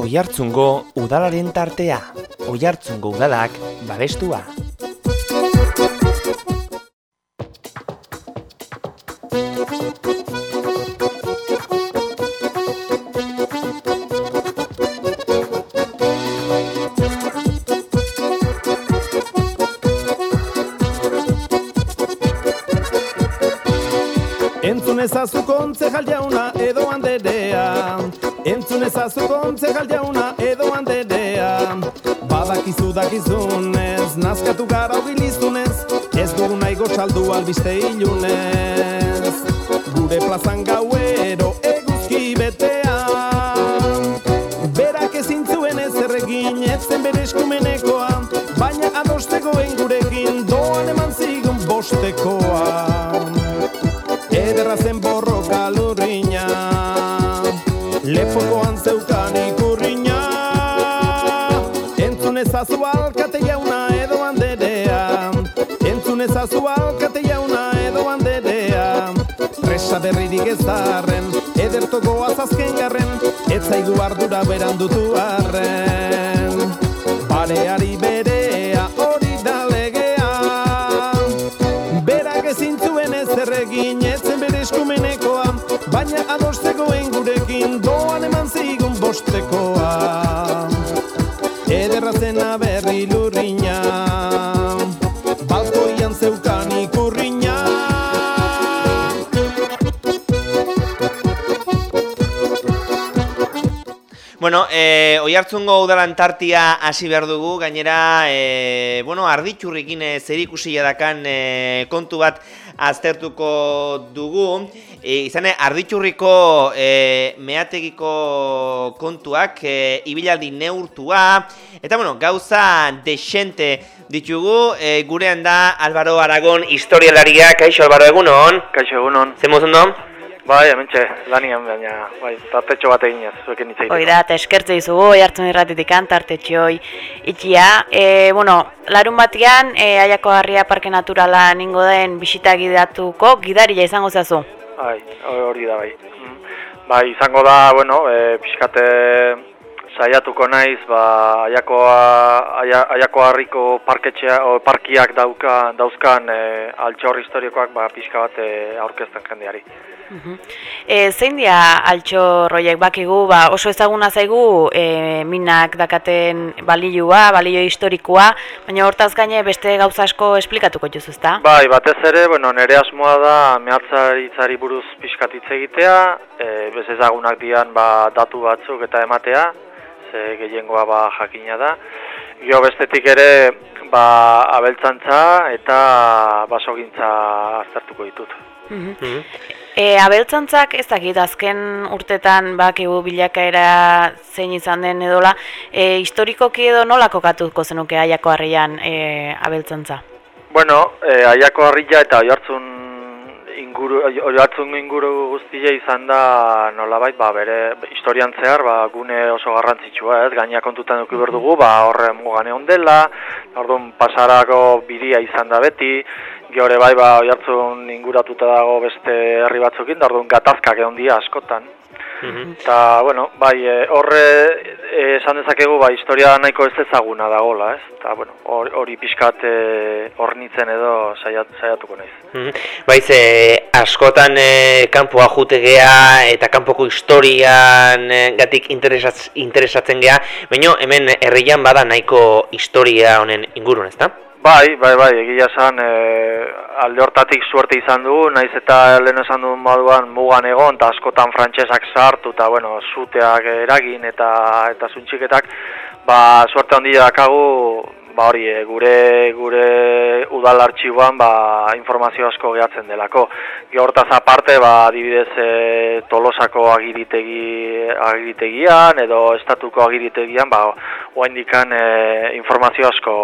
Oihartzungo udalaren tartea. Oihartzungo udalak babestua. Ezazu kontzejal jauna edo handerea. Entzun ezazu kontzejal jauna edo handerea. Badakizu dakizunez, nazkatu gara bilizunez Ez dugu nahi gotxaldu albiste ilunez. Gure plazan gauero eguzki betea. Berak ezin zuen ez erregin, etzen bere eskumenekoa Baina adostegoen gurekin doan eman zigun bostekoa Ederra zen borroka lurrina Lepokoan zeukan ikurrina Entzun ezazu alkate jauna edo handerea Entzun ezazu alkate jauna edo handerea Presa berririk ez darren Edertoko azazken garren. Ez zaigu ardura berandutu arren. Bareari berea Bueno, e, oihartzungo udalan tartia hasi behar dugu, gainera, e, bueno, arditxurrikin e, zerikusia dakan e, kontu bat aztertuko dugu. E, izan, e, arditxurriko e, meategiko kontuak e, ibilaldi neurtua, eta bueno, gauza desente ditugu, e, gurean da Álvaro Aragon historialaria, kaixo Álvaro egunon? Kaixo egunon. Zemuz ondo? Bai, hementxe, lanian baina, bai, tartetxo bat eginez, zuekin hitz egiteko. Hoi da, eta eskertze dizugu, jartzen irratitik tartetxo itxia. E, bueno, larun batean, e, aiako harria parke naturala ningo den bisita gidatuko, gidaria izango zazu. Bai, hori da, bai. Mm. Bai, izango da, bueno, e, pixkate saiatuko naiz, ba, aiakoa, aia, aiako harriko parketxea, o, parkiak dauka, dauzkan e, altxor historikoak, ba, pixka bat e, aurkezten jendeari. E, zein dia altxorroiek bakigu, ba, oso ezaguna zaigu e, minak dakaten balioa, balio historikoa, baina hortaz gaine beste gauza asko esplikatuko juzu, ezta? Bai, batez ere, bueno, nere asmoa da mehatzaritzari buruz pixkat hitz egitea, e, bez ezagunak dian ba, datu batzuk eta ematea, ze gehiengoa ba, jakina da. Gio bestetik ere, ba, abeltzantza eta basogintza aztertuko ditut. E, abeltzantzak ez dakit azken urtetan bakigu bilakaera zein izan den edola, e, historikoki edo nola kokatuko zenuke aiako harrian e, abeltzantza? Bueno, e, aiako harria eta oihartzun inguru, oihartzun inguru guztia izan da nolabait, ba, bere historian zehar, ba, gune oso garrantzitsua, ez, gaina kontutan duki behar dugu, ba, horre mugane ondela, orduan pasarako biria izan da beti, Geore bai, ba, oihartzun inguratuta dago beste herri batzukin, orduan gatazkak egon dira askotan. Eta, bueno, bai, e, horre e, esan dezakegu, ba, historia nahiko ez ezaguna dagola, ez? Eta, bueno, hor- hori pixkat e, hornitzen edo saiat, saiatuko naiz. Mhm. Baiz, e, askotan e, kanpoa jute gea eta kanpoko historian e, gatik interesatz, interesatzen gea, baina hemen herrian bada nahiko historia honen ingurun, ezta? Bai, bai, bai, egia esan e, alde hortatik suerte izan dugu, naiz eta lehen esan duen moduan mugan egon, eta askotan frantsesak sartu, eta bueno, zuteak eragin eta eta zuntxiketak, ba, suerte handia dakagu, ba hori, e, gure gure udal artxiboan ba, informazio asko gehatzen delako. Gehortaz aparte, ba, adibidez e, Tolosako agiritegi, agiritegian edo estatuko agiritegian, ba, oaindikan e, informazio asko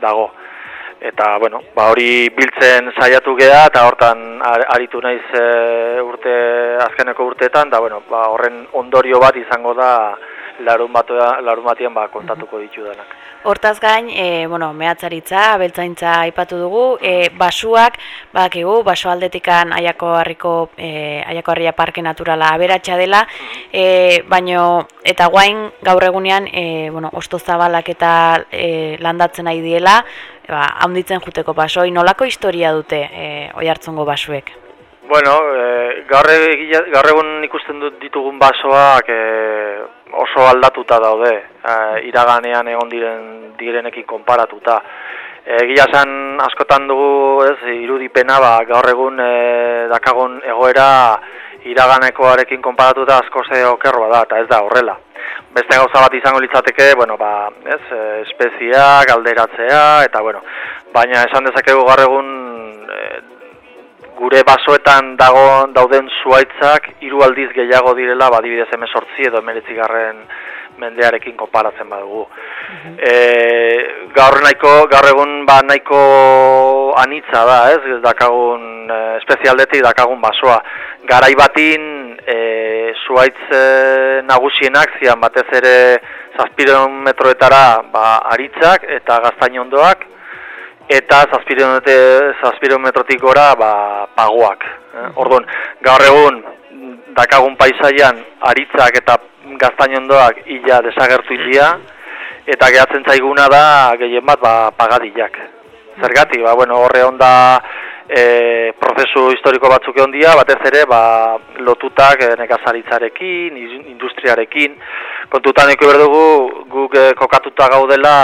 dago. Eta, bueno, ba, hori biltzen saiatu gea eta hortan ar- aritu naiz e, urte, azkeneko urteetan, da, bueno, ba, horren ondorio bat izango da larun, batua, larun batean ba, kontatuko ditu denak. Hortaz gain, e, bueno, mehatzaritza, abeltzaintza aipatu dugu, e, basuak, badakigu, baso aldetikan aiako harriko, e, aiako harria parke naturala aberatsa dela, e, baino, eta guain gaur egunean, e, bueno, osto zabalak eta e, landatzen nahi diela, ba, haunditzen juteko basoi, nolako historia dute e, oi hartzungo basuek? Bueno, e, gaur, gaur egun ikusten dut ditugun basoak e, oso aldatuta daude, e, iraganean egon diren direnekin konparatuta. Egia esan askotan dugu, ez, irudipena, ba, gaur egun e, dakagun egoera iraganekoarekin konparatuta asko ze okerroa da, eta ez da horrela. Beste gauza bat izango litzateke, bueno, ba, ez, e, espeziak, alderatzea, eta bueno, baina esan dezakegu gaur egun gure basoetan dago dauden zuaitzak hiru aldiz gehiago direla badibidez 18 edo 19garren mendearekin konparatzen badugu. E, gaur nahiko gaur egun ba nahiko anitza da, ez? Ez dakagun e, espezialdetik dakagun basoa. Garai batin e, zuaitz e, nagusienak zian batez ere 700 metroetara ba aritzak eta gaztainondoak eta zazpiron metrotik gora ba, pagoak. Eh? Orduan, gaur egun dakagun paisaian aritzak eta gaztainondoak illa desagertu india, eta gehatzen zaiguna da gehien bat ba, pagadillak. Zergatik, ba, bueno, horre onda e, prozesu historiko batzuk egon dia, batez ere ba, lotutak e, nekazaritzarekin, industriarekin, kontutan eko berdugu guk e, kokatuta gaudela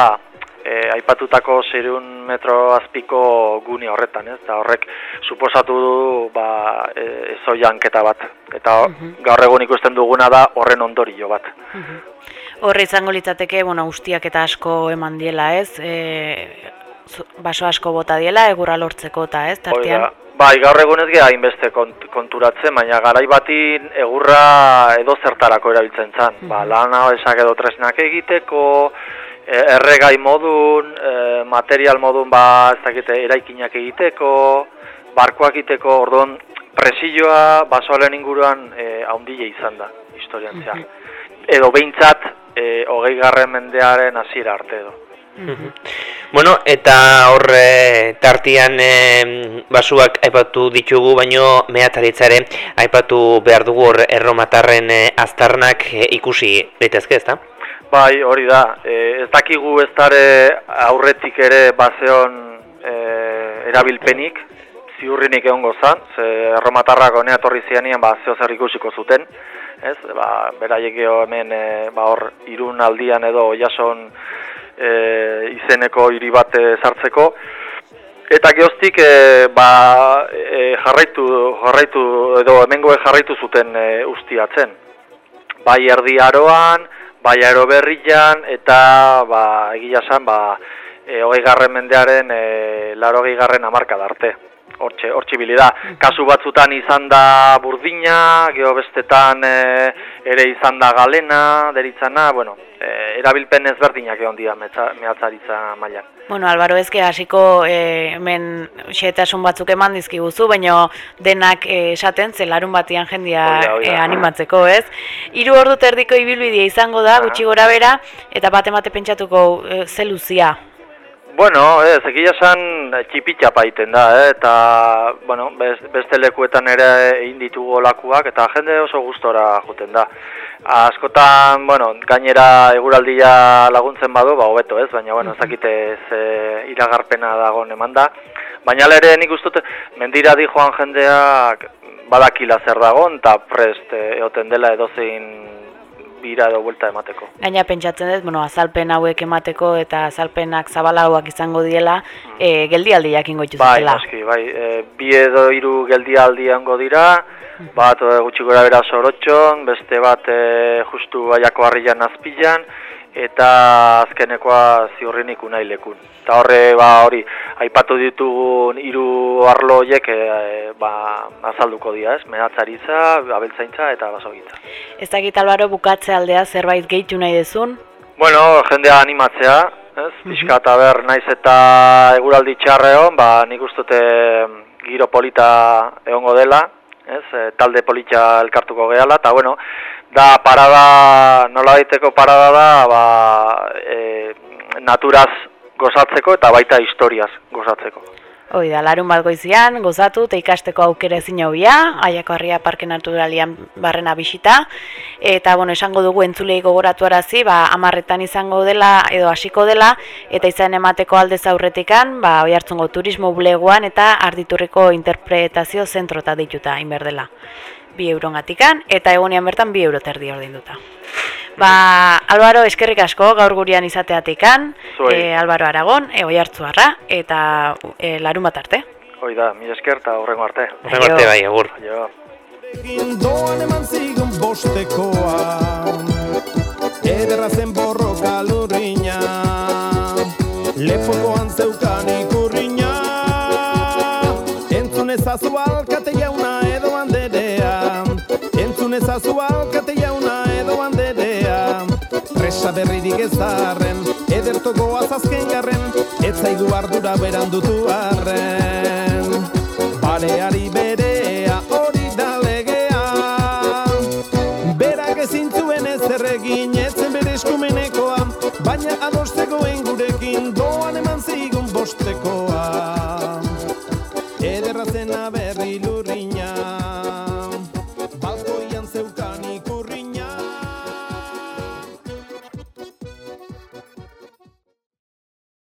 e, aipatutako zirun metro azpiko gune horretan, ez? Eta horrek suposatu du ba, e, ezoianketa bat. Eta gaur egun ikusten duguna da horren ondorio bat. Horre izango litzateke, bueno, ustiak eta asko eman diela, ez? E, baso asko bota diela, egurra lortzeko eta, ez? Tartean. da. Bai, gaur egun ez geha hainbeste kont konturatzen, baina garai batin egurra edo zertarako erabiltzen zen. Ba, lana esak edo tresnak egiteko, erregai modun, e, material modun ba, ez dakite, eraikinak egiteko, barkoak egiteko, orduan presioa basoaren inguruan e, haundile izan da, historian zehar. Edo behintzat, e, hogei garren mendearen hasiera arte edo. Bueno, eta horre tartian e, basuak aipatu ditugu, baino mehataritzare aipatu behar dugu hor erromatarren e, aztarnak e, ikusi daitezke, ezta? Bai, hori da. E, ez dakigu ez dare aurretik ere bazeon e, erabilpenik, ziurrinik egongo zan, ze erromatarrak honea torri zianian ba, zeo zer ikusiko zuten, ez? Ba, beraiek hemen e, ba, hor irun aldian edo jason e, izeneko hiri bat e, sartzeko, Eta geoztik e, ba, e, jarraitu, jarraitu edo hemengoek jarraitu zuten e, ustiatzen. Bai erdi aroan, bai aro berrian, eta ba, egia esan, ba, e, hogei garren mendearen e, laro garren amarka arte. Hortxe, hortxe ibili da. Kasu batzutan izan da burdina, geho bestetan e, ere izan da galena, deritzana, bueno, e, erabilpen ezberdinak egon dira mehatzaritza mailan. Bueno, Álvaro, ezke hasiko e, hemen xetasun batzuk eman dizkiguzu, baino denak esaten ze larun batian jendia e, animatzeko, ez? Hiru ordu terdiko ibilbidea izango da, gutxi gora bera, eta bat emate pentsatuko e, ze luzia. Bueno, ez, egia esan txipitxapa egiten da, eh? eta bueno, bez- beste lekuetan ere egin ditugu olakuak, eta jende oso gustora joten da. Askotan, bueno, gainera eguraldia laguntzen badu, ba, hobeto ez, baina, bueno, ez dakite ez e, iragarpena dagoen eman da. Baina ere nik uste dut, mendira di joan jendeak badakila zer dagoen, eta prest eh, egoten dela edozein bira edo buelta emateko. Gaina pentsatzen dut, bueno, azalpen hauek emateko eta azalpenak zabalauak izango diela, e, geldialdi jakingo Bai, dituzutela. noski, bai, e, bi edo hiru geldialdi hango dira, bat e, gutxi gora bera sorotxon, beste bat e, justu baiako harrian azpilan, eta azkenekoa ziurrinik unai lekun. Eta horre, ba, hori, aipatu ditugun hiru arlo horiek e, ba, azalduko dira, ez? Mehatzaritza, abeltzaintza eta basogitza. Ez dakit Álvaro bukatze aldea zerbait gehitu nahi dezun? Bueno, jendea animatzea, ez? Pixka eta ber, naiz eta eguraldi txarre hon, ba, nik uste dute giro polita egongo dela, ez? E, talde polita elkartuko gehala, eta bueno, da parada, nola daiteko parada da, ba, e, naturaz gozatzeko eta baita historiaz gozatzeko. Hoi da, larun bat goizian, gozatu eta ikasteko aukera ezin hobia, aiako harria parke naturalian barrena bisita, eta bueno, esango dugu entzulei gogoratu arazi, ba, amarretan izango dela edo hasiko dela, eta izan emateko aldez aurretikan, ba, oi hartzungo turismo buleguan eta arditurriko interpretazio zentrota dituta inberdela. Bi euron eta egunean bertan bi euro terdi duta. Ba, Albaro, eskerrik asko, gaur gurian izateatikan, e, Albaro Aragon, e, oi hartzuarra, eta e, larun bat arte. Hoi da, mi esker eta horrengo arte. Horrengo arte bai, agur. Jo. Doan eman zigun bostekoa Ederra zen borro galurriña Lepokoan zeukan ikurriña Entzun ezazu alkate Entzun ezazu alkate jauna edo handerea Presa berririk ezarren Edertoko azazken garren Ez zaigu ardura berandutu arren. Baleari berea hori da legea. Berak ezin zuen ez erregin etzen bere eskumenekoa Baina zegoen